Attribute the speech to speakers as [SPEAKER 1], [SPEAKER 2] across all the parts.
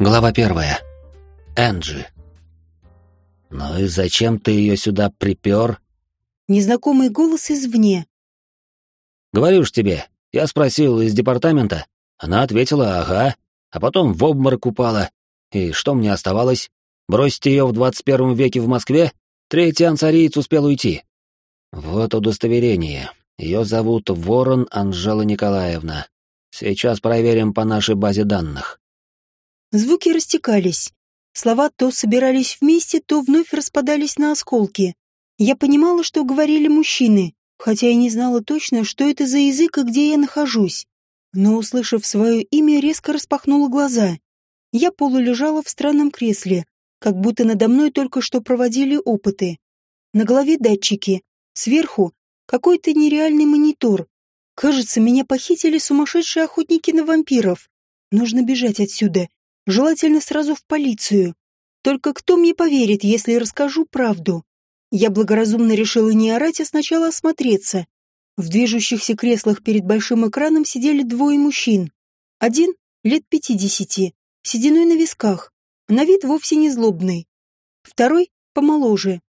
[SPEAKER 1] Глава первая. Энджи. «Ну и зачем ты ее сюда припер?»
[SPEAKER 2] Незнакомый голос извне.
[SPEAKER 1] «Говорю ж тебе, я спросил из департамента. Она ответила «ага», а потом в обморок упала. И что мне оставалось? Бросить ее в 21 веке в Москве? Третий ансариец успел уйти. Вот удостоверение. Ее зовут Ворон Анжела Николаевна. Сейчас проверим по нашей базе данных.
[SPEAKER 2] Звуки растекались. Слова то собирались вместе, то вновь распадались на осколки. Я понимала, что говорили мужчины, хотя и не знала точно, что это за язык и где я нахожусь. Но, услышав свое имя, резко распахнула глаза. Я полулежала в странном кресле, как будто надо мной только что проводили опыты. На голове датчики, сверху какой-то нереальный монитор. Кажется, меня похитили сумасшедшие охотники на вампиров. Нужно бежать отсюда, желательно сразу в полицию. Только кто мне поверит, если расскажу правду? Я благоразумно решила не орать, а сначала осмотреться. В движущихся креслах перед большим экраном сидели двое мужчин. Один — лет пятидесяти, сединой на висках, на вид вовсе не злобный. Второй — помоложе.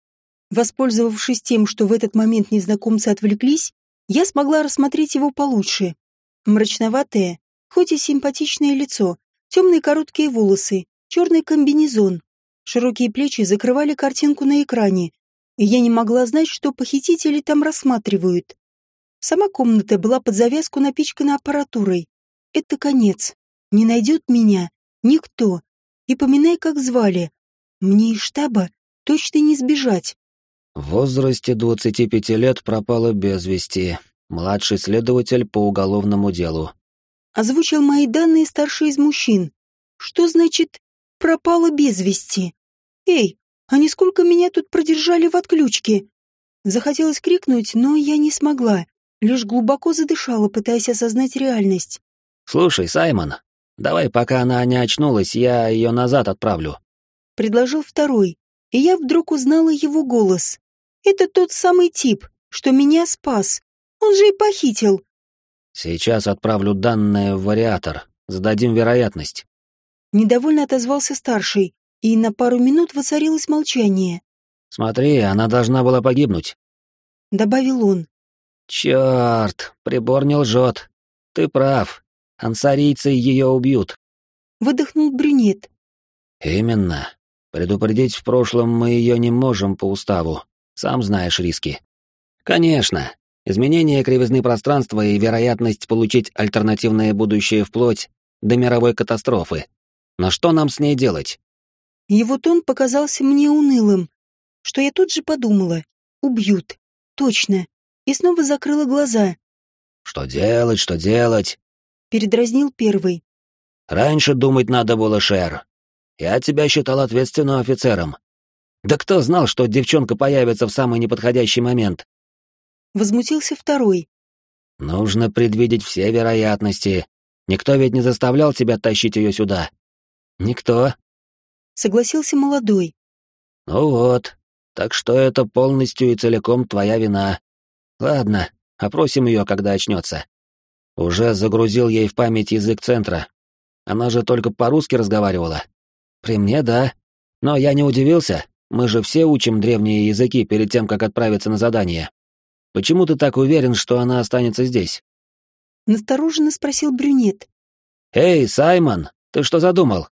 [SPEAKER 2] Воспользовавшись тем, что в этот момент незнакомцы отвлеклись, я смогла рассмотреть его получше. Мрачноватое, хоть и симпатичное лицо, темные короткие волосы, черный комбинезон. Широкие плечи закрывали картинку на экране, и я не могла знать, что похитители там рассматривают. Сама комната была под завязку напичкана аппаратурой. Это конец. Не найдет меня никто. И поминай, как звали. Мне из штаба точно не сбежать.
[SPEAKER 1] В возрасте 25 лет пропала без вести. Младший следователь по уголовному делу.
[SPEAKER 2] Озвучил мои данные старший из мужчин. Что значит «пропала без вести»? Эй, они сколько меня тут продержали в отключке? Захотелось крикнуть, но я не смогла лишь глубоко задышала, пытаясь осознать реальность.
[SPEAKER 1] «Слушай, Саймон, давай, пока она не очнулась, я ее назад отправлю», —
[SPEAKER 2] предложил второй, и я вдруг узнала его голос. «Это тот самый тип, что меня спас. Он же и похитил».
[SPEAKER 1] «Сейчас отправлю данные в вариатор, зададим вероятность».
[SPEAKER 2] Недовольно отозвался старший, и на пару минут воцарилось молчание.
[SPEAKER 1] «Смотри, она должна была погибнуть», —
[SPEAKER 2] добавил он.
[SPEAKER 1] Черт, прибор не лжет. Ты прав. Ансарийцы ее убьют.
[SPEAKER 2] Выдохнул брюнет.
[SPEAKER 1] Именно. Предупредить в прошлом мы ее не можем по уставу. Сам знаешь риски. Конечно. Изменение кривизны пространства и вероятность получить альтернативное будущее вплоть до мировой катастрофы. Но что нам с ней делать?
[SPEAKER 2] Его тон показался мне унылым, что я тут же подумала. Убьют. Точно и снова закрыла глаза.
[SPEAKER 1] «Что делать, что делать?»
[SPEAKER 2] — передразнил первый.
[SPEAKER 1] «Раньше думать надо было, Шер. Я тебя считал ответственным офицером. Да кто знал, что девчонка появится в самый неподходящий момент?»
[SPEAKER 2] Возмутился второй.
[SPEAKER 1] «Нужно предвидеть все вероятности. Никто ведь не заставлял тебя тащить ее сюда. Никто».
[SPEAKER 2] Согласился молодой.
[SPEAKER 1] «Ну вот, так что это полностью и целиком твоя вина. Ладно, опросим ее, когда очнется. Уже загрузил ей в память язык центра. Она же только по-русски разговаривала. При мне, да. Но я не удивился. Мы же все учим древние языки перед тем, как отправиться на задание. Почему ты так уверен, что она останется здесь?
[SPEAKER 2] Настороженно спросил брюнет.
[SPEAKER 1] Эй, Саймон, ты что задумал?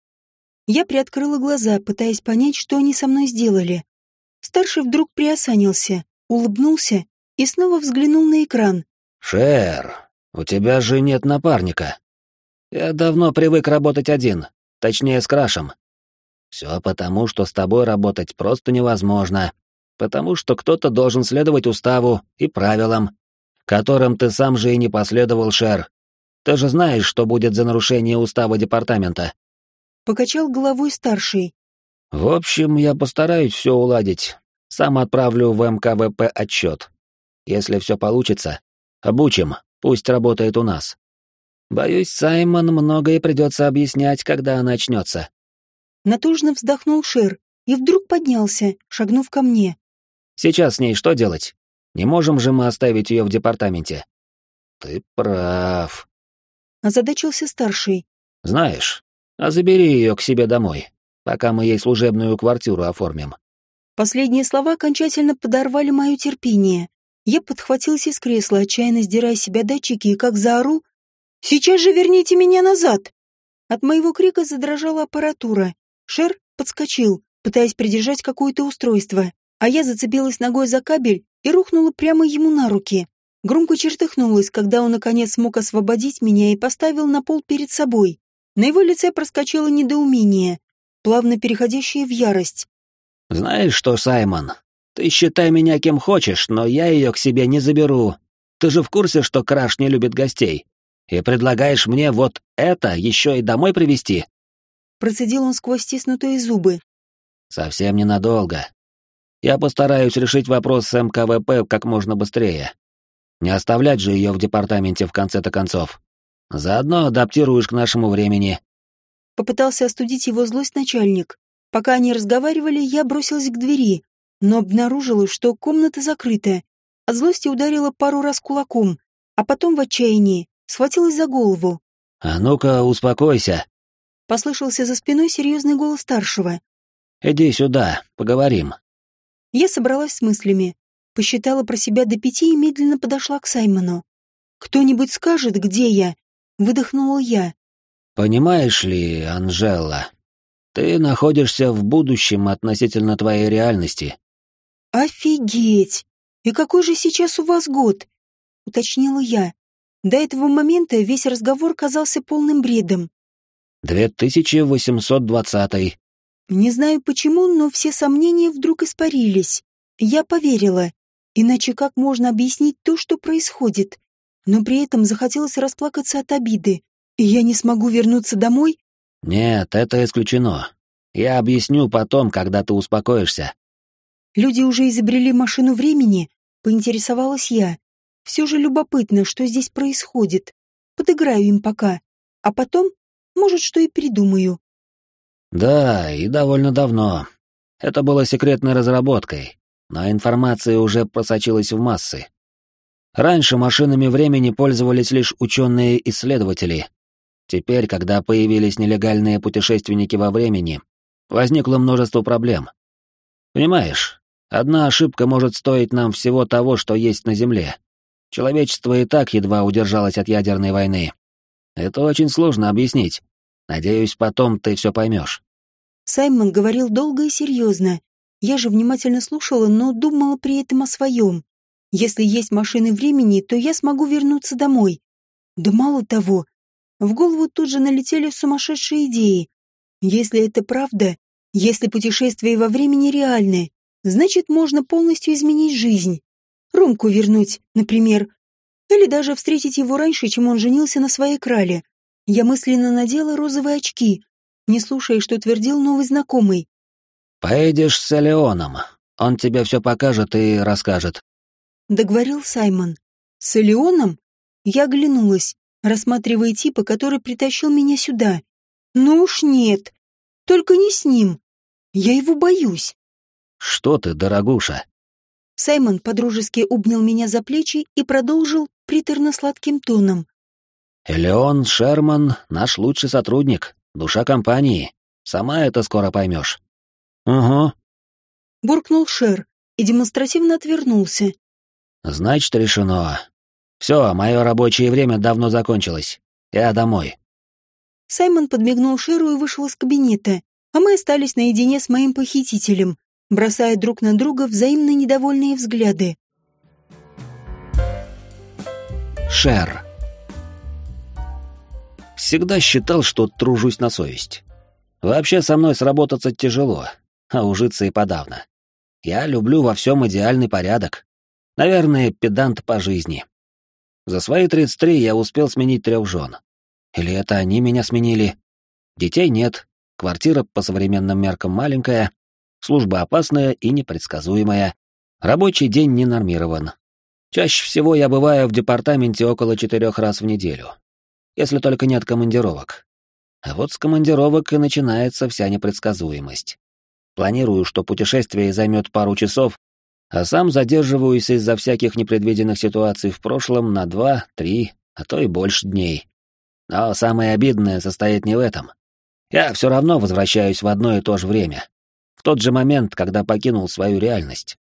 [SPEAKER 2] Я приоткрыла глаза, пытаясь понять, что они со мной сделали. Старший вдруг приосанился, улыбнулся и снова взглянул на экран.
[SPEAKER 1] «Шер, у тебя же нет напарника. Я давно привык работать один, точнее с Крашем. Все потому, что с тобой работать просто невозможно, потому что кто-то должен следовать уставу и правилам, которым ты сам же и не последовал, Шер. Ты же знаешь, что будет за нарушение устава департамента».
[SPEAKER 2] Покачал головой старший.
[SPEAKER 1] «В общем, я постараюсь все уладить. Сам отправлю в МКВП отчет. Если все получится, обучим, пусть работает у нас. Боюсь, Саймон многое придется объяснять, когда она очнется.
[SPEAKER 2] Натужно вздохнул Шер и вдруг поднялся, шагнув ко мне.
[SPEAKER 1] Сейчас с ней что делать? Не можем же мы оставить ее в департаменте. Ты прав.
[SPEAKER 2] Озадачился старший.
[SPEAKER 1] Знаешь, А забери ее к себе домой, пока мы ей служебную квартиру оформим.
[SPEAKER 2] Последние слова окончательно подорвали мое терпение. Я подхватилась из кресла, отчаянно сдирая с себя датчики, и как заору «Сейчас же верните меня назад!» От моего крика задрожала аппаратура. Шер подскочил, пытаясь придержать какое-то устройство, а я зацепилась ногой за кабель и рухнула прямо ему на руки. Громко чертыхнулась, когда он наконец смог освободить меня и поставил на пол перед собой. На его лице проскочило недоумение, плавно переходящее в ярость.
[SPEAKER 1] «Знаешь что, Саймон, ты считай меня кем хочешь, но я ее к себе не заберу. Ты же в курсе, что Краш не любит гостей? И предлагаешь мне вот это еще и домой привезти?»
[SPEAKER 2] Процедил он сквозь стиснутые зубы.
[SPEAKER 1] «Совсем ненадолго. Я постараюсь решить вопрос с МКВП как можно быстрее. Не оставлять же ее в департаменте в конце-то концов. Заодно адаптируешь к нашему времени.
[SPEAKER 2] Попытался остудить его злость начальник. Пока они разговаривали, я бросилась к двери, но обнаружила, что комната закрыта. От злости ударила пару раз кулаком, а потом в отчаянии схватилась за голову.
[SPEAKER 1] «А ну-ка, успокойся!»
[SPEAKER 2] Послышался за спиной серьезный голос старшего.
[SPEAKER 1] «Иди сюда, поговорим».
[SPEAKER 2] Я собралась с мыслями, посчитала про себя до пяти и медленно подошла к Саймону. «Кто-нибудь скажет, где я?» — выдохнула я.
[SPEAKER 1] «Понимаешь ли, Анжела, ты находишься в будущем относительно твоей реальности».
[SPEAKER 2] «Офигеть! И какой же сейчас у вас год?» — уточнила я. До этого момента весь разговор казался полным бредом.
[SPEAKER 1] «2820».
[SPEAKER 2] Не знаю почему, но все сомнения вдруг испарились. Я поверила. Иначе как можно объяснить то, что происходит? Но при этом захотелось расплакаться от обиды. И я не смогу вернуться домой?
[SPEAKER 1] Нет, это исключено. Я объясню потом, когда ты успокоишься.
[SPEAKER 2] Люди уже изобрели машину времени, поинтересовалась я. Все же любопытно, что здесь происходит. Подыграю им пока. А потом, может, что и придумаю.
[SPEAKER 1] Да, и довольно давно. Это было секретной разработкой, но информация уже просочилась в массы. Раньше машинами времени пользовались лишь ученые-исследователи. Теперь, когда появились нелегальные путешественники во времени, возникло множество проблем. Понимаешь, одна ошибка может стоить нам всего того, что есть на Земле. Человечество и так едва удержалось от ядерной войны. Это очень сложно объяснить. Надеюсь, потом ты все поймешь.
[SPEAKER 2] Саймон говорил долго и серьезно. Я же внимательно слушала, но думала при этом о своем. Если есть машины времени, то я смогу вернуться домой. Да мало того, в голову тут же налетели сумасшедшие идеи. Если это правда, если путешествия во времени реальны, значит, можно полностью изменить жизнь. Ромку вернуть, например. Или даже встретить его раньше, чем он женился на своей крале. Я мысленно надела розовые очки, не слушая, что твердил новый знакомый.
[SPEAKER 1] «Поедешь с Элеоном. Он тебе все покажет и расскажет».
[SPEAKER 2] Договорил Саймон. «С Элеоном?» Я оглянулась, рассматривая типа, который притащил меня сюда. «Ну уж нет. Только не с ним. Я его боюсь».
[SPEAKER 1] «Что ты, дорогуша?»
[SPEAKER 2] Саймон подружески обнял меня за плечи и продолжил приторно-сладким тоном.
[SPEAKER 1] «Элеон Шерман — наш лучший сотрудник, душа компании. Сама это скоро поймешь». «Угу».
[SPEAKER 2] Буркнул Шер и демонстративно отвернулся.
[SPEAKER 1] «Значит, решено. Все, мое рабочее время давно закончилось. Я домой».
[SPEAKER 2] Саймон подмигнул Шеру и вышел из кабинета, а мы остались наедине с моим похитителем, бросая друг на друга взаимно недовольные взгляды.
[SPEAKER 1] Шер. Всегда считал, что тружусь на совесть. Вообще со мной сработаться тяжело, а ужиться и подавно. Я люблю во всем идеальный порядок. Наверное, педант по жизни. За свои 33 я успел сменить трех жен. Или это они меня сменили? Детей нет, квартира по современным меркам маленькая, служба опасная и непредсказуемая, рабочий день не нормирован. Чаще всего я бываю в департаменте около четырех раз в неделю если только нет командировок. А вот с командировок и начинается вся непредсказуемость. Планирую, что путешествие займет пару часов, а сам задерживаюсь из-за всяких непредвиденных ситуаций в прошлом на два, три, а то и больше дней. Но самое обидное состоит не в этом. Я все равно возвращаюсь в одно и то же время. В тот же момент, когда покинул свою реальность.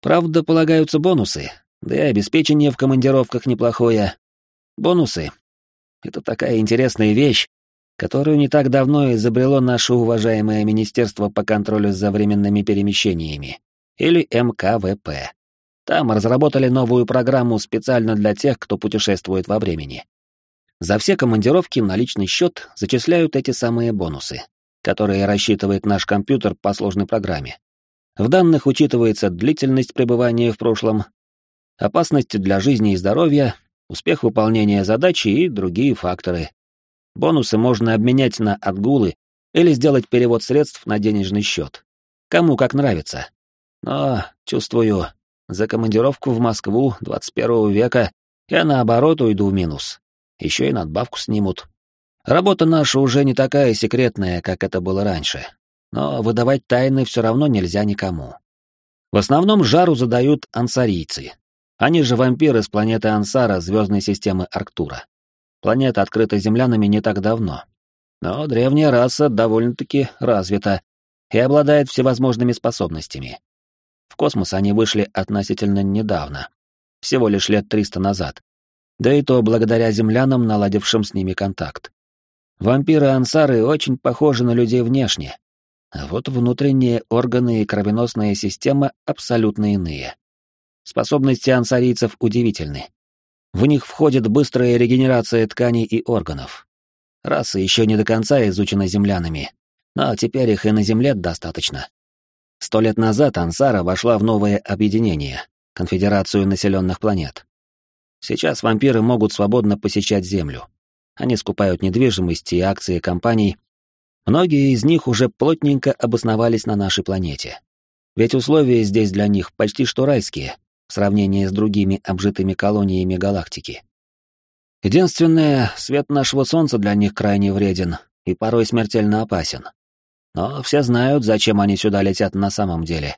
[SPEAKER 1] Правда, полагаются бонусы, да и обеспечение в командировках неплохое. Бонусы — это такая интересная вещь, которую не так давно изобрело наше уважаемое Министерство по контролю за временными перемещениями, или МКВП. Там разработали новую программу специально для тех, кто путешествует во времени. За все командировки на личный счет зачисляют эти самые бонусы, которые рассчитывает наш компьютер по сложной программе. В данных учитывается длительность пребывания в прошлом, опасность для жизни и здоровья, успех выполнения задачи и другие факторы. Бонусы можно обменять на отгулы или сделать перевод средств на денежный счет. Кому как нравится. Но, чувствую, за командировку в Москву 21 века я наоборот уйду в минус еще и надбавку снимут. Работа наша уже не такая секретная, как это было раньше, но выдавать тайны все равно нельзя никому. В основном жару задают ансарийцы. Они же вампиры с планеты Ансара звездной системы Арктура. Планета открыта землянами не так давно. Но древняя раса довольно-таки развита и обладает всевозможными способностями. В космос они вышли относительно недавно, всего лишь лет 300 назад, да и то благодаря землянам, наладившим с ними контакт. Вампиры-ансары очень похожи на людей внешне, а вот внутренние органы и кровеносная система абсолютно иные. Способности ансарийцев удивительны. В них входит быстрая регенерация тканей и органов. Раса еще не до конца изучена землянами, но теперь их и на Земле достаточно. Сто лет назад Ансара вошла в новое объединение — Конфедерацию населенных планет. Сейчас вампиры могут свободно посещать Землю. Они скупают недвижимость и акции компаний. Многие из них уже плотненько обосновались на нашей планете. Ведь условия здесь для них почти что райские, в сравнении с другими обжитыми колониями галактики. Единственное, свет нашего Солнца для них крайне вреден и порой смертельно опасен. Но все знают, зачем они сюда летят на самом деле.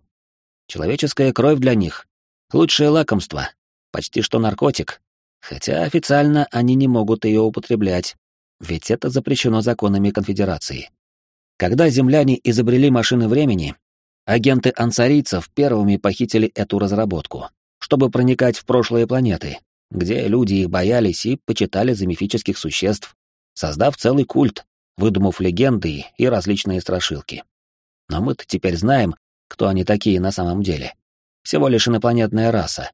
[SPEAKER 1] Человеческая кровь для них — лучшее лакомство, почти что наркотик, хотя официально они не могут ее употреблять, ведь это запрещено законами конфедерации. Когда земляне изобрели машины времени, агенты ансарийцев первыми похитили эту разработку, чтобы проникать в прошлые планеты, где люди их боялись и почитали за мифических существ, создав целый культ, выдумав легенды и различные страшилки. Но мы-то теперь знаем, кто они такие на самом деле. Всего лишь инопланетная раса,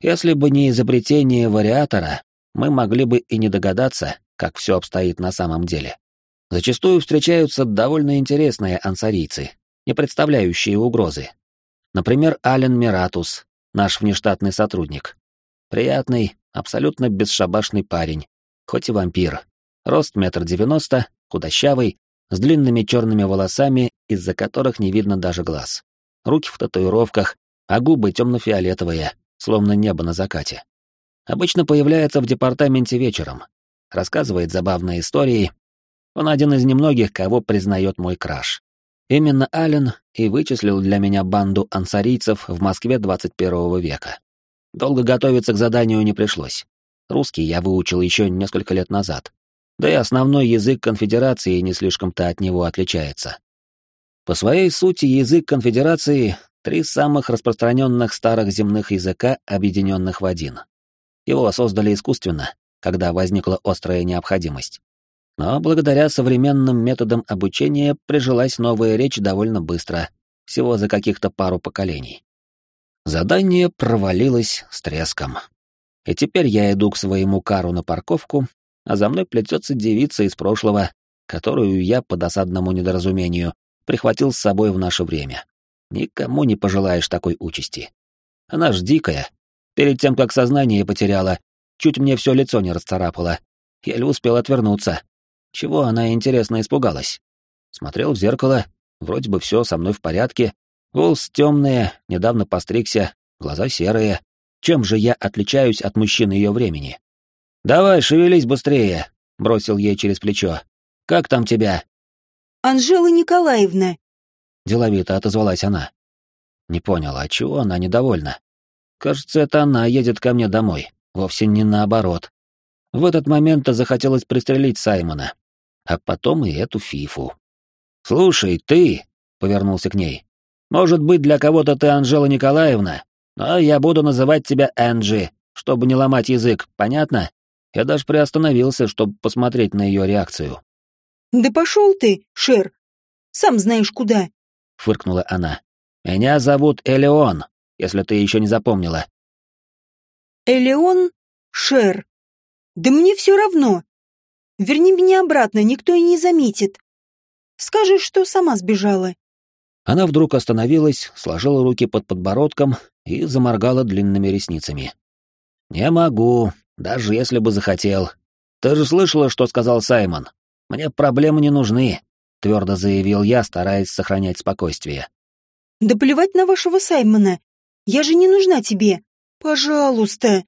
[SPEAKER 1] если бы не изобретение вариатора, мы могли бы и не догадаться, как все обстоит на самом деле. Зачастую встречаются довольно интересные ансарийцы, не представляющие угрозы. Например, Ален Миратус, наш внештатный сотрудник. Приятный, абсолютно бесшабашный парень, хоть и вампир. Рост метр девяносто, худощавый, с длинными черными волосами, из-за которых не видно даже глаз. Руки в татуировках, а губы темно-фиолетовые, словно небо на закате. Обычно появляется в департаменте вечером, рассказывает забавные истории. Он один из немногих, кого признает мой краш. Именно Ален и вычислил для меня банду ансарийцев в Москве 21 века. Долго готовиться к заданию не пришлось. Русский я выучил еще несколько лет назад. Да и основной язык конфедерации не слишком-то от него отличается. По своей сути, язык конфедерации Три самых распространенных старых земных языка, объединенных в один. Его создали искусственно, когда возникла острая необходимость. Но благодаря современным методам обучения прижилась новая речь довольно быстро, всего за каких-то пару поколений. Задание провалилось с треском. И теперь я иду к своему кару на парковку, а за мной плетется девица из прошлого, которую я по досадному недоразумению прихватил с собой в наше время. Никому не пожелаешь такой участи. Она ж дикая. Перед тем, как сознание потеряла, чуть мне все лицо не расцарапала. Еле успел отвернуться. Чего она, интересно, испугалась? Смотрел в зеркало, вроде бы все со мной в порядке. Волос темные, недавно постригся, глаза серые. Чем же я отличаюсь от мужчин ее времени? «Давай, шевелись быстрее», — бросил ей через плечо. «Как там тебя?»
[SPEAKER 2] «Анжела Николаевна»,
[SPEAKER 1] Деловито отозвалась она. Не понял, а чего она недовольна? Кажется, это она едет ко мне домой, вовсе не наоборот. В этот момент захотелось пристрелить Саймона. А потом и эту фифу. «Слушай, ты!» — повернулся к ней. «Может быть, для кого-то ты Анжела Николаевна, но я буду называть тебя Энджи, чтобы не ломать язык, понятно?» Я даже приостановился, чтобы посмотреть на ее реакцию.
[SPEAKER 2] «Да пошел ты, Шер! Сам знаешь куда!»
[SPEAKER 1] — фыркнула она. «Меня зовут Элеон, если ты еще не запомнила».
[SPEAKER 2] «Элеон Шер. Да мне все равно. Верни меня обратно, никто и не заметит. Скажешь, что сама сбежала».
[SPEAKER 1] Она вдруг остановилась, сложила руки под подбородком и заморгала длинными ресницами. «Не могу, даже если бы захотел. Ты же слышала, что сказал Саймон? Мне проблемы не нужны», — твердо заявил я, стараясь сохранять спокойствие.
[SPEAKER 2] «Да плевать на вашего Саймона. Я же не нужна тебе. Пожалуйста».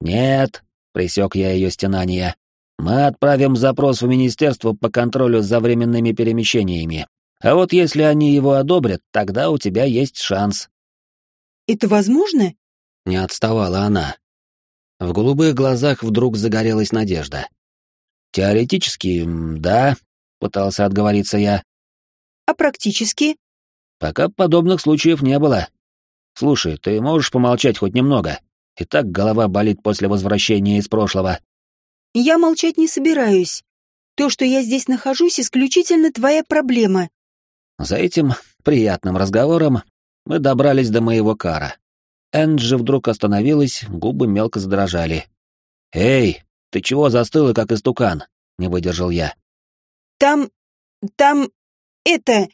[SPEAKER 1] «Нет», — присек я ее стенание. «Мы отправим запрос в Министерство по контролю за временными перемещениями. А вот если они его одобрят, тогда у тебя есть шанс».
[SPEAKER 2] «Это возможно?»
[SPEAKER 1] — не отставала она. В голубых глазах вдруг загорелась надежда. «Теоретически, да», — пытался отговориться я.
[SPEAKER 2] «А практически?»
[SPEAKER 1] «Пока подобных случаев не было. Слушай, ты можешь помолчать хоть немного? И так голова болит после возвращения из прошлого».
[SPEAKER 2] «Я молчать не собираюсь. То, что я здесь нахожусь, исключительно твоя проблема».
[SPEAKER 1] За этим приятным разговором мы добрались до моего кара. Энджи вдруг остановилась, губы мелко задрожали. «Эй, ты чего застыла, как истукан?» — не выдержал я.
[SPEAKER 2] «Там... там... это...»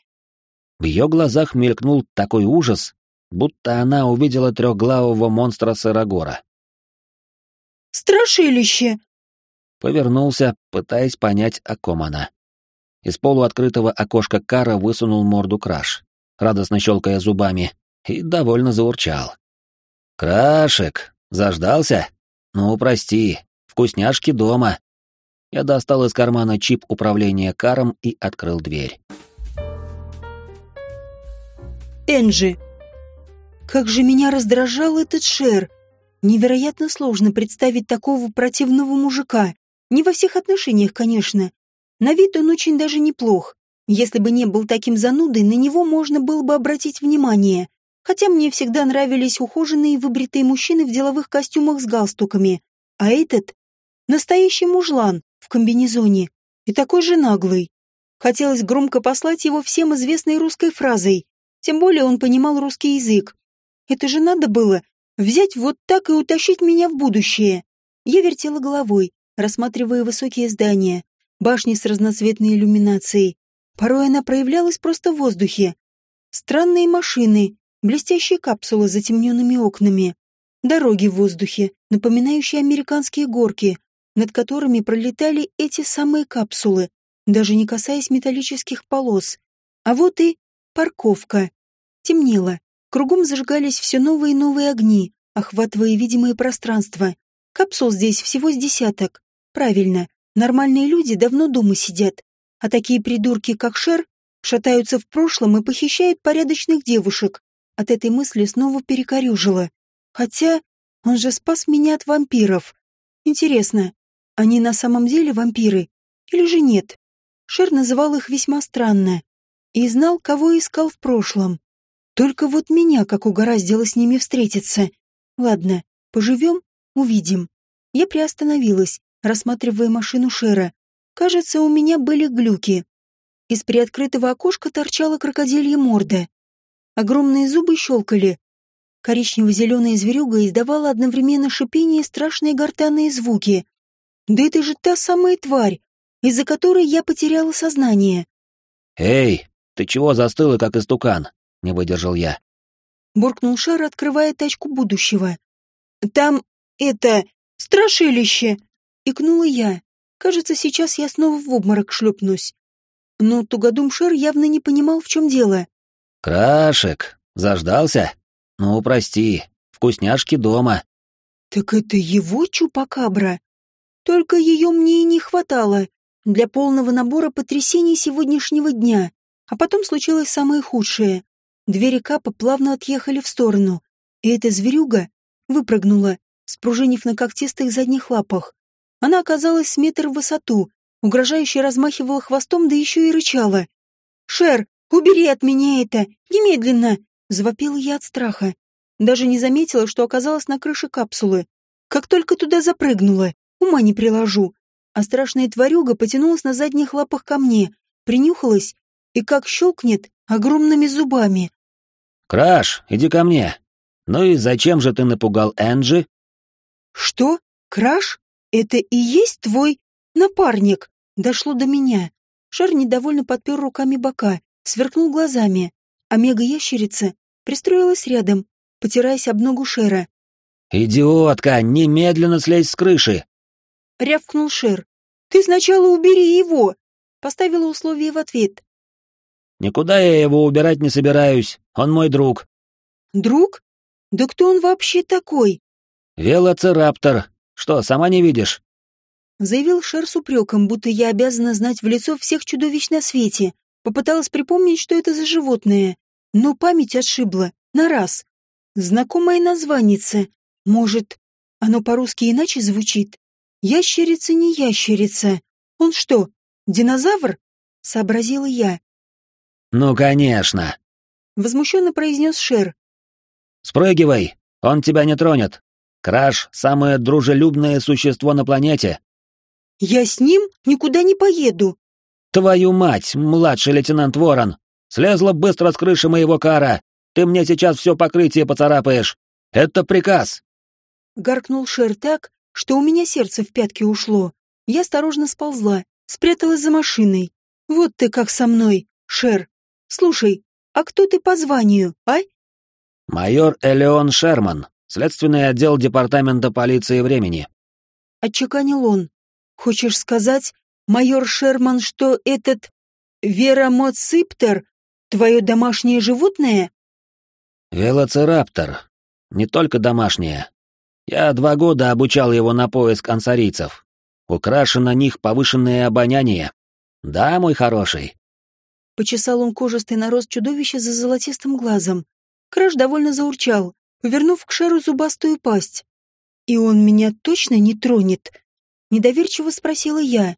[SPEAKER 1] В ее глазах мелькнул такой ужас, будто она увидела трехглавого монстра Сырогора.
[SPEAKER 2] «Страшилище!»
[SPEAKER 1] Повернулся, пытаясь понять, о ком она. Из полуоткрытого окошка кара высунул морду краш, радостно щелкая зубами, и довольно заурчал. «Крашек, заждался? Ну, прости, вкусняшки дома». Я достал из кармана чип управления каром и открыл дверь.
[SPEAKER 2] Энджи. Как же меня раздражал этот Шер. Невероятно сложно представить такого противного мужика. Не во всех отношениях, конечно. На вид он очень даже неплох. Если бы не был таким занудой, на него можно было бы обратить внимание хотя мне всегда нравились ухоженные выбритые мужчины в деловых костюмах с галстуками, а этот — настоящий мужлан в комбинезоне и такой же наглый. Хотелось громко послать его всем известной русской фразой, тем более он понимал русский язык. Это же надо было взять вот так и утащить меня в будущее. Я вертела головой, рассматривая высокие здания, башни с разноцветной иллюминацией. Порой она проявлялась просто в воздухе. Странные машины, блестящие капсулы с затемненными окнами, дороги в воздухе, напоминающие американские горки, над которыми пролетали эти самые капсулы, даже не касаясь металлических полос. А вот и парковка. Темнело. Кругом зажигались все новые и новые огни, охватывая видимое пространство. Капсул здесь всего с десяток. Правильно, нормальные люди давно дома сидят. А такие придурки, как Шер, шатаются в прошлом и похищают порядочных девушек, от этой мысли снова перекорюжило. Хотя он же спас меня от вампиров. Интересно, они на самом деле вампиры или же нет? Шер называл их весьма странно и знал, кого искал в прошлом. Только вот меня как угораздило с ними встретиться. Ладно, поживем, увидим. Я приостановилась, рассматривая машину Шера. Кажется, у меня были глюки. Из приоткрытого окошка торчала крокодилья морда. Огромные зубы щелкали. Коричнево-зеленая зверюга издавала одновременно шипение и страшные гортанные звуки. Да это же та самая тварь, из-за которой я потеряла сознание.
[SPEAKER 1] «Эй, ты чего застыла, как истукан?» — не выдержал я.
[SPEAKER 2] Буркнул Шар, открывая тачку будущего. «Там, это, страшилище!» — икнула я. Кажется, сейчас я снова в обморок шлепнусь. Но Тугодум Шер явно не понимал, в чем дело.
[SPEAKER 1] «Крашек, заждался? Ну, прости, вкусняшки дома».
[SPEAKER 2] «Так это его чупакабра? Только ее мне и не хватало для полного набора потрясений сегодняшнего дня. А потом случилось самое худшее. Двери капа плавно отъехали в сторону, и эта зверюга выпрыгнула, спружинив на когтистых задних лапах. Она оказалась метр в высоту угрожающе размахивала хвостом, да еще и рычала. «Шер, убери от меня это! Немедленно!» — завопила я от страха. Даже не заметила, что оказалась на крыше капсулы. Как только туда запрыгнула, ума не приложу. А страшная тварюга потянулась на задних лапах ко мне, принюхалась и как щелкнет огромными зубами.
[SPEAKER 1] «Краш, иди ко мне. Ну и зачем же ты напугал Энджи?»
[SPEAKER 2] «Что? Краш? Это и есть твой напарник?» Дошло до меня. Шар недовольно подпер руками бока, сверкнул глазами, а мега-ящерица пристроилась рядом, потираясь об ногу Шера.
[SPEAKER 1] «Идиотка, немедленно слезь с крыши!»
[SPEAKER 2] Рявкнул Шер. «Ты сначала убери его!» Поставила условие в ответ.
[SPEAKER 1] «Никуда я его убирать не собираюсь, он мой друг».
[SPEAKER 2] «Друг? Да кто он вообще такой?»
[SPEAKER 1] «Велоцираптор. Что, сама не видишь?»
[SPEAKER 2] Заявил Шер с упреком, будто я обязана знать в лицо всех чудовищ на свете. Попыталась припомнить, что это за животное, но память отшибла, на раз. Знакомое названице. Может, оно по-русски иначе звучит? Ящерица не ящерица. Он что, динозавр? Сообразила я.
[SPEAKER 1] Ну, конечно.
[SPEAKER 2] Возмущенно произнес Шер.
[SPEAKER 1] Спрыгивай, он тебя не тронет. Краш — самое дружелюбное существо на планете.
[SPEAKER 2] Я с ним никуда не поеду.
[SPEAKER 1] Твою мать, младший лейтенант Ворон! Слезла быстро с крыши моего кара. Ты мне сейчас все покрытие поцарапаешь. Это приказ.
[SPEAKER 2] Гаркнул Шер так, что у меня сердце в пятки ушло. Я осторожно сползла, спряталась за машиной. Вот ты как со мной, Шер. Слушай, а кто ты по званию, а?
[SPEAKER 1] Майор Элеон Шерман, следственный отдел департамента полиции времени.
[SPEAKER 2] Отчеканил он. Хочешь сказать, майор Шерман, что этот Верамоциптер твое домашнее животное?
[SPEAKER 1] Велоцираптор. Не только домашнее. Я два года обучал его на поиск ансарийцев. Украшен на них повышенное обоняние. Да, мой хороший.
[SPEAKER 2] Почесал он кожистый нарост чудовища за золотистым глазом. Краш довольно заурчал, повернув к Шеру зубастую пасть. «И он меня точно не тронет?» Недоверчиво спросила я.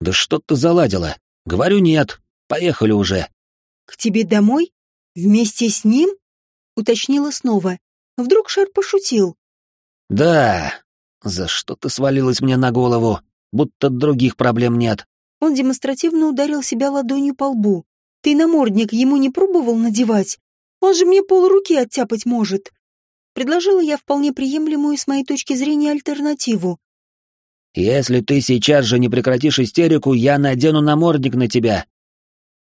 [SPEAKER 1] «Да что ты заладила? Говорю, нет. Поехали уже».
[SPEAKER 2] «К тебе домой? Вместе с ним?» Уточнила снова. Вдруг Шер пошутил.
[SPEAKER 1] «Да. За что ты свалилась мне на голову? Будто других проблем нет».
[SPEAKER 2] Он демонстративно ударил себя ладонью по лбу. «Ты намордник ему не пробовал надевать? Он же мне полруки оттяпать может». Предложила я вполне приемлемую с моей точки зрения альтернативу.
[SPEAKER 1] «Если ты сейчас же не прекратишь истерику, я надену намордник на тебя».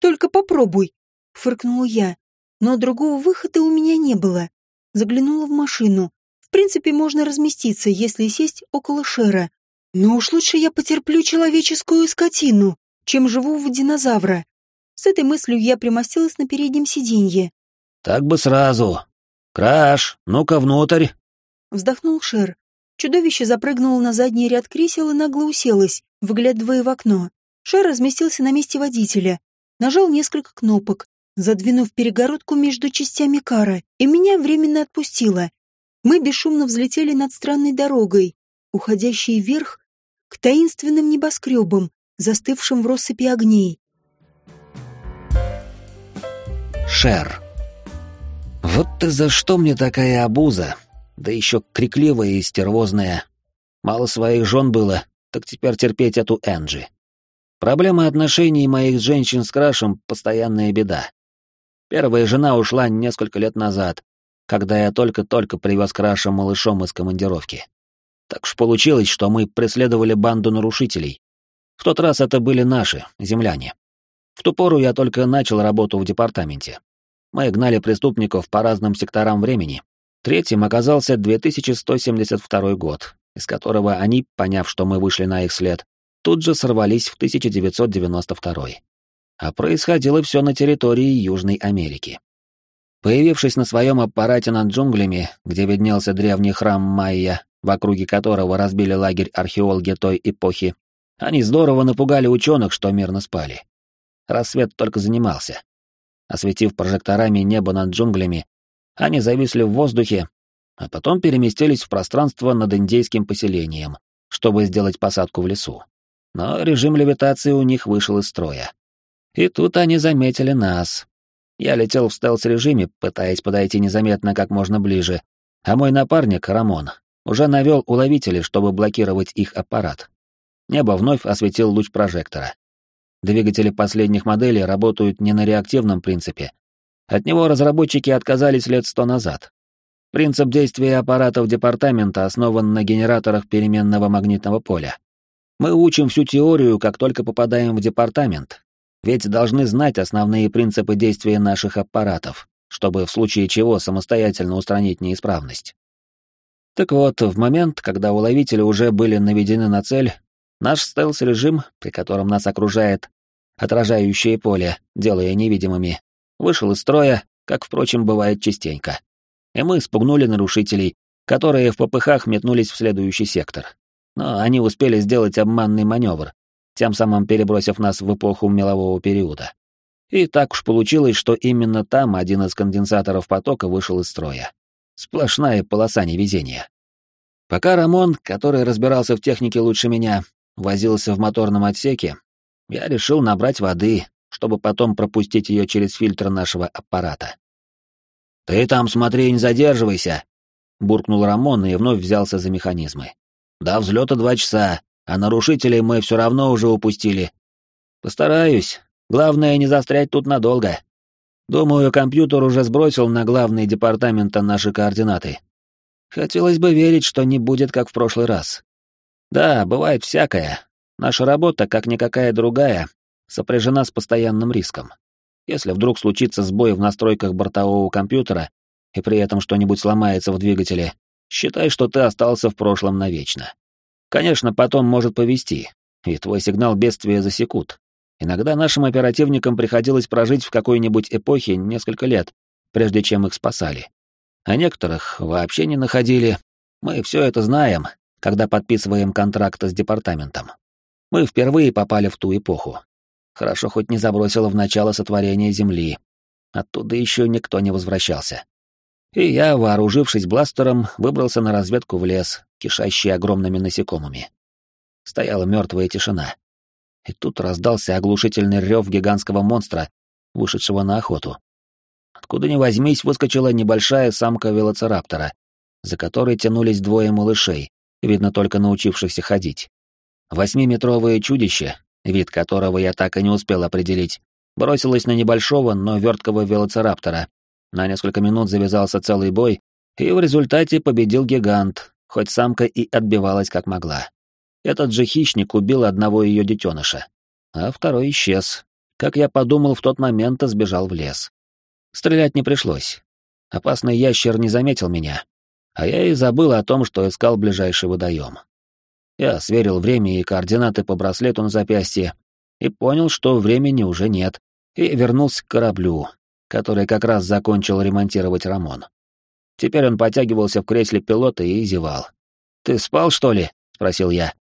[SPEAKER 2] «Только попробуй», — фыркнула я. Но другого выхода у меня не было. Заглянула в машину. В принципе, можно разместиться, если сесть около Шера. Но уж лучше я потерплю человеческую скотину, чем живого динозавра. С этой мыслью я примостилась на переднем сиденье.
[SPEAKER 1] «Так бы сразу. Краш, ну-ка внутрь!»
[SPEAKER 2] Вздохнул Шер. Чудовище запрыгнуло на задний ряд кресел и нагло уселось, выглядывая в окно. Шер разместился на месте водителя, нажал несколько кнопок, задвинув перегородку между частями кара, и меня временно отпустило. Мы бесшумно взлетели над странной дорогой, уходящей вверх к таинственным небоскребам, застывшим в россыпи огней.
[SPEAKER 1] Шер. Вот ты за что мне такая обуза? Да еще крикливая и стервозная. Мало своих жен было, так теперь терпеть эту Энджи. Проблема отношений моих женщин с Крашем — постоянная беда. Первая жена ушла несколько лет назад, когда я только-только привез Краша малышом из командировки. Так уж получилось, что мы преследовали банду нарушителей. В тот раз это были наши, земляне. В ту пору я только начал работу в департаменте. Мы гнали преступников по разным секторам времени. Третьим оказался 2172 год, из которого они, поняв, что мы вышли на их след, тут же сорвались в 1992 а происходило все на территории Южной Америки. Появившись на своем аппарате над джунглями, где виднелся древний храм Майя, в округе которого разбили лагерь археологи той эпохи, они здорово напугали ученых, что мирно спали. Рассвет только занимался. Осветив прожекторами небо над джунглями, они зависли в воздухе, а потом переместились в пространство над индейским поселением, чтобы сделать посадку в лесу. но режим левитации у них вышел из строя. И тут они заметили нас. Я летел в стелс-режиме, пытаясь подойти незаметно как можно ближе, а мой напарник, Рамон, уже навел уловители, чтобы блокировать их аппарат. Небо вновь осветил луч прожектора. Двигатели последних моделей работают не на реактивном принципе. От него разработчики отказались лет сто назад. Принцип действия аппаратов департамента основан на генераторах переменного магнитного поля. Мы учим всю теорию, как только попадаем в департамент, ведь должны знать основные принципы действия наших аппаратов, чтобы в случае чего самостоятельно устранить неисправность. Так вот, в момент, когда уловители уже были наведены на цель, Наш стелс-режим, при котором нас окружает отражающее поле, делая невидимыми, вышел из строя, как, впрочем, бывает частенько. И мы спугнули нарушителей, которые в попыхах метнулись в следующий сектор. Но они успели сделать обманный маневр, тем самым перебросив нас в эпоху мелового периода. И так уж получилось, что именно там один из конденсаторов потока вышел из строя. Сплошная полоса невезения. Пока Рамон, который разбирался в технике лучше меня, возился в моторном отсеке, я решил набрать воды, чтобы потом пропустить ее через фильтр нашего аппарата. «Ты там смотри, не задерживайся!» — буркнул Рамон и вновь взялся за механизмы. «До взлета два часа, а нарушителей мы все равно уже упустили. Постараюсь. Главное, не застрять тут надолго. Думаю, компьютер уже сбросил на главный департамент наши координаты. Хотелось бы верить, что не будет, как в прошлый раз. Да, бывает всякое. Наша работа, как никакая другая, сопряжена с постоянным риском. Если вдруг случится сбой в настройках бортового компьютера, и при этом что-нибудь сломается в двигателе, считай, что ты остался в прошлом навечно. Конечно, потом может повести, и твой сигнал бедствия засекут. Иногда нашим оперативникам приходилось прожить в какой-нибудь эпохе несколько лет, прежде чем их спасали. А некоторых вообще не находили. Мы все это знаем, когда подписываем контракт с департаментом. Мы впервые попали в ту эпоху. Хорошо хоть не забросило в начало сотворения Земли. Оттуда еще никто не возвращался. И я, вооружившись бластером, выбрался на разведку в лес, кишащий огромными насекомыми. Стояла мертвая тишина. И тут раздался оглушительный рев гигантского монстра, вышедшего на охоту. Откуда ни возьмись, выскочила небольшая самка велоцираптора, за которой тянулись двое малышей, видно только научившихся ходить. Восьмиметровое чудище, вид которого я так и не успел определить, бросилось на небольшого, но верткого велоцираптора. На несколько минут завязался целый бой, и в результате победил гигант, хоть самка и отбивалась как могла. Этот же хищник убил одного ее детеныша, а второй исчез. Как я подумал, в тот момент сбежал в лес. Стрелять не пришлось. Опасный ящер не заметил меня, а я и забыл о том, что искал ближайший водоем. Я сверил время и координаты по браслету на запястье и понял, что времени уже нет, и вернулся к кораблю, который как раз закончил ремонтировать Рамон. Теперь он потягивался в кресле пилота и зевал. «Ты спал, что ли?» — спросил я.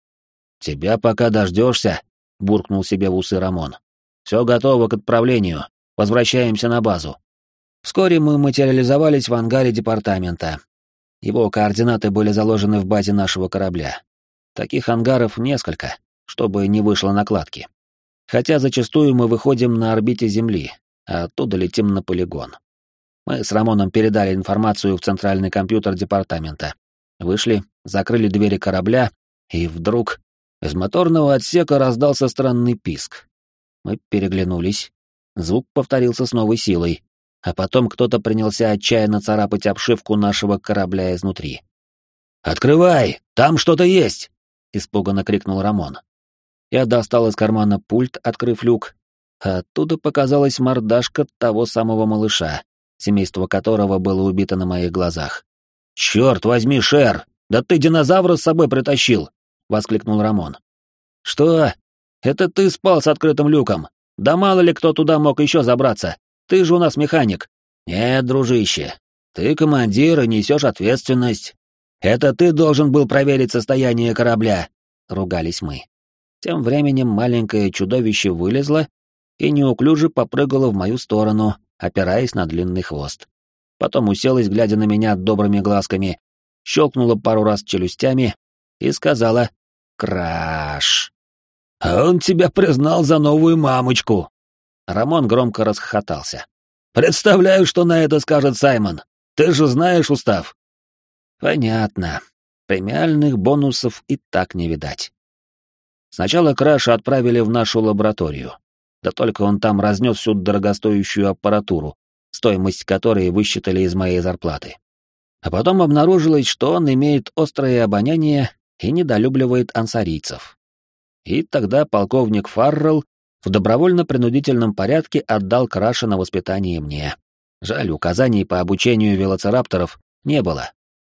[SPEAKER 1] «Тебя пока дождешься», — буркнул себе в усы Рамон. «Все готово к отправлению. Возвращаемся на базу». Вскоре мы материализовались в ангаре департамента, его координаты были заложены в базе нашего корабля. Таких ангаров несколько, чтобы не вышло накладки. Хотя зачастую мы выходим на орбите Земли, а оттуда летим на полигон. Мы с Рамоном передали информацию в центральный компьютер департамента. Вышли, закрыли двери корабля, и вдруг из моторного отсека раздался странный писк. Мы переглянулись. Звук повторился с новой силой, а потом кто-то принялся отчаянно царапать обшивку нашего корабля изнутри. «Открывай! Там что-то есть!» — испуганно крикнул Рамон. Я достал из кармана пульт, открыв люк, а оттуда показалась мордашка того самого малыша, семейство которого было убито на моих глазах. «Черт возьми, Шер! Да ты динозавра с собой притащил!» — воскликнул Рамон. «Что? Это ты спал с открытым люком? Да мало ли кто туда мог еще забраться!» Ты же у нас механик. Нет, дружище, ты командир и несешь ответственность. Это ты должен был проверить состояние корабля, ругались мы. Тем временем маленькое чудовище вылезло и неуклюже попрыгало в мою сторону, опираясь на длинный хвост. Потом уселась, глядя на меня добрыми глазками, щелкнула пару раз челюстями и сказала «Краш». «А он тебя признал за новую мамочку!» Рамон громко расхохотался. «Представляю, что на это скажет Саймон. Ты же знаешь устав». «Понятно. Премиальных бонусов и так не видать». Сначала Краша отправили в нашу лабораторию. Да только он там разнес всю дорогостоящую аппаратуру, стоимость которой высчитали из моей зарплаты. А потом обнаружилось, что он имеет острое обоняние и недолюбливает ансарийцев. И тогда полковник Фаррелл в добровольно-принудительном порядке отдал Краша на воспитание мне. Жаль, указаний по обучению велоцирапторов не было.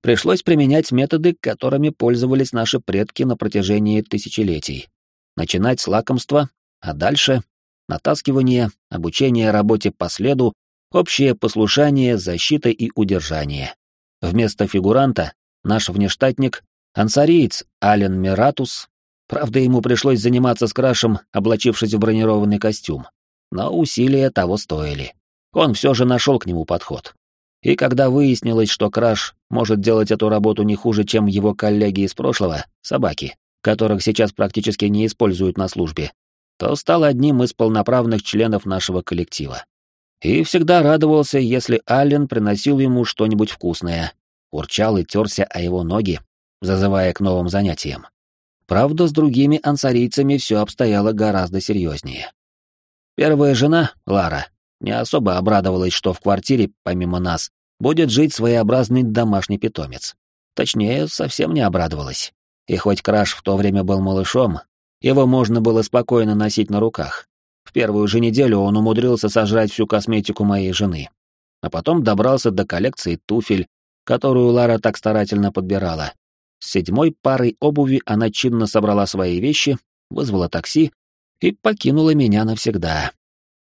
[SPEAKER 1] Пришлось применять методы, которыми пользовались наши предки на протяжении тысячелетий. Начинать с лакомства, а дальше — натаскивание, обучение работе по следу, общее послушание, защита и удержание. Вместо фигуранта наш внештатник — ансариец Ален Миратус Правда, ему пришлось заниматься с Крашем, облачившись в бронированный костюм. Но усилия того стоили. Он все же нашел к нему подход. И когда выяснилось, что Краш может делать эту работу не хуже, чем его коллеги из прошлого, собаки, которых сейчас практически не используют на службе, то стал одним из полноправных членов нашего коллектива. И всегда радовался, если Аллен приносил ему что-нибудь вкусное, урчал и терся о его ноги, зазывая к новым занятиям. Правда, с другими ансарийцами все обстояло гораздо серьезнее. Первая жена, Лара, не особо обрадовалась, что в квартире, помимо нас, будет жить своеобразный домашний питомец. Точнее, совсем не обрадовалась. И хоть Краш в то время был малышом, его можно было спокойно носить на руках. В первую же неделю он умудрился сожрать всю косметику моей жены. А потом добрался до коллекции туфель, которую Лара так старательно подбирала, с седьмой парой обуви она чинно собрала свои вещи, вызвала такси и покинула меня навсегда.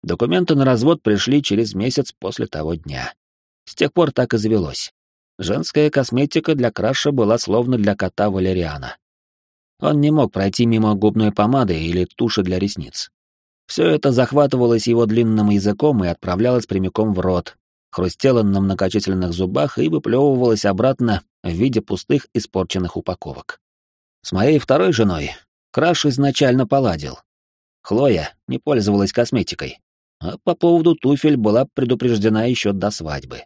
[SPEAKER 1] Документы на развод пришли через месяц после того дня. С тех пор так и завелось. Женская косметика для Краша была словно для кота Валериана. Он не мог пройти мимо губной помады или туши для ресниц. Все это захватывалось его длинным языком и отправлялось прямиком в рот, хрустело на многочисленных зубах и выплевывалось обратно в виде пустых испорченных упаковок. С моей второй женой Краш изначально поладил. Хлоя не пользовалась косметикой, а по поводу туфель была предупреждена еще до свадьбы.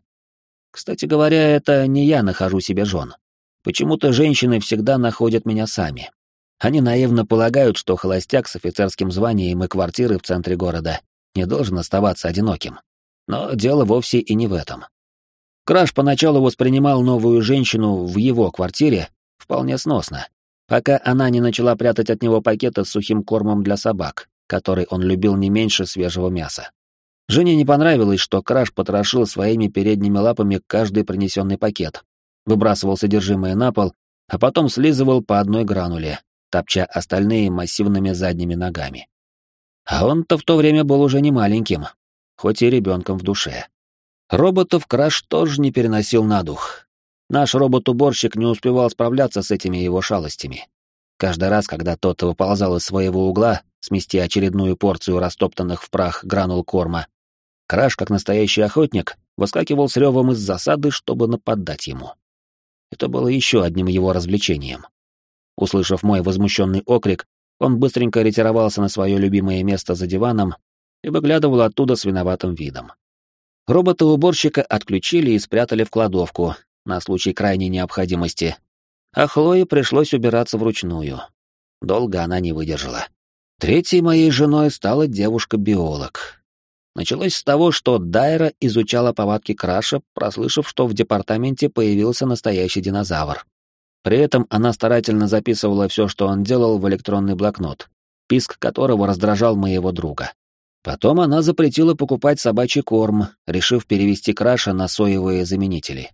[SPEAKER 1] Кстати говоря, это не я нахожу себе жен. Почему-то женщины всегда находят меня сами. Они наивно полагают, что холостяк с офицерским званием и квартирой в центре города не должен оставаться одиноким. Но дело вовсе и не в этом. Краш поначалу воспринимал новую женщину в его квартире вполне сносно, пока она не начала прятать от него пакеты с сухим кормом для собак, который он любил не меньше свежего мяса. Жене не понравилось, что Краш потрошил своими передними лапами каждый принесенный пакет, выбрасывал содержимое на пол, а потом слизывал по одной грануле, топча остальные массивными задними ногами. А он-то в то время был уже не маленьким, хоть и ребенком в душе. Роботов Краш тоже не переносил на дух. Наш робот-уборщик не успевал справляться с этими его шалостями. Каждый раз, когда тот выползал из своего угла, смести очередную порцию растоптанных в прах гранул корма, Краш, как настоящий охотник, выскакивал с ревом из засады, чтобы нападать ему. Это было еще одним его развлечением. Услышав мой возмущенный окрик, он быстренько ретировался на свое любимое место за диваном и выглядывал оттуда с виноватым видом. Робота-уборщика отключили и спрятали в кладовку на случай крайней необходимости, а Хлое пришлось убираться вручную. Долго она не выдержала. Третьей моей женой стала девушка-биолог. Началось с того, что Дайра изучала повадки Краша, прослышав, что в департаменте появился настоящий динозавр. При этом она старательно записывала все, что он делал в электронный блокнот, писк которого раздражал моего друга. Потом она запретила покупать собачий корм, решив перевести Краша на соевые заменители.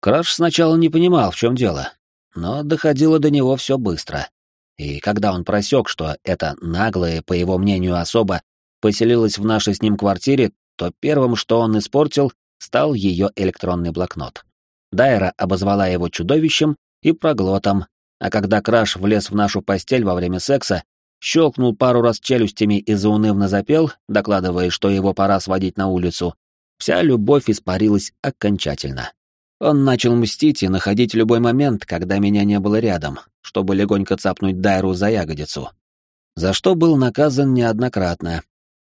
[SPEAKER 1] Краш сначала не понимал, в чем дело, но доходило до него все быстро. И когда он просек, что эта наглая, по его мнению, особа поселилась в нашей с ним квартире, то первым, что он испортил, стал ее электронный блокнот. Дайра обозвала его чудовищем и проглотом, а когда Краш влез в нашу постель во время секса, щелкнул пару раз челюстями и заунывно запел, докладывая, что его пора сводить на улицу, вся любовь испарилась окончательно. Он начал мстить и находить любой момент, когда меня не было рядом, чтобы легонько цапнуть Дайру за ягодицу. за что был наказан неоднократно.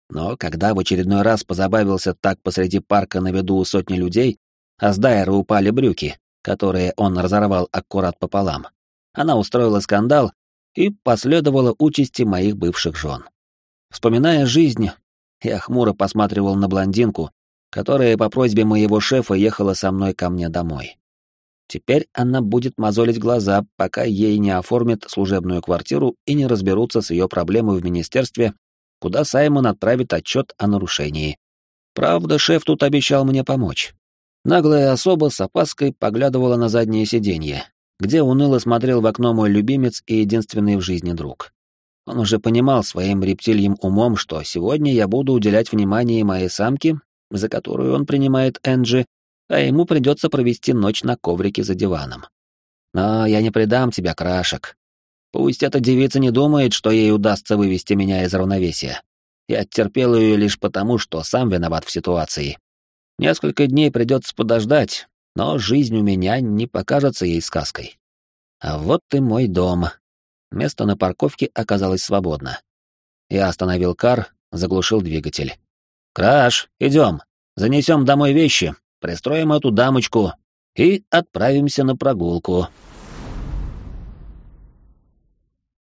[SPEAKER 1] Но когда в очередной раз позабавился так посреди парка на виду сотни людей, а с Дайера упали брюки, которые он разорвал аккурат пополам, она устроила скандал и последовала участи моих бывших жен. Вспоминая жизнь, я хмуро посматривал на блондинку, которая по просьбе моего шефа ехала со мной ко мне домой. Теперь она будет мозолить глаза, пока ей не оформят служебную квартиру и не разберутся с ее проблемой в министерстве, куда Саймон отправит отчет о нарушении. Правда, шеф тут обещал мне помочь. Наглая особа с опаской поглядывала на заднее сиденье, где уныло смотрел в окно мой любимец и единственный в жизни друг. Он уже понимал своим рептильем умом, что сегодня я буду уделять внимание моей самке, за которую он принимает Энджи, а ему придется провести ночь на коврике за диваном. Но я не предам тебя, крашек. Пусть эта девица не думает, что ей удастся вывести меня из равновесия. Я терпел ее лишь потому, что сам виноват в ситуации. Несколько дней придется подождать, но жизнь у меня не покажется ей сказкой. А вот и мой дом. Место на парковке оказалось свободно. Я остановил кар, заглушил двигатель. «Краш, идем, занесем домой вещи, пристроим эту дамочку и отправимся на прогулку.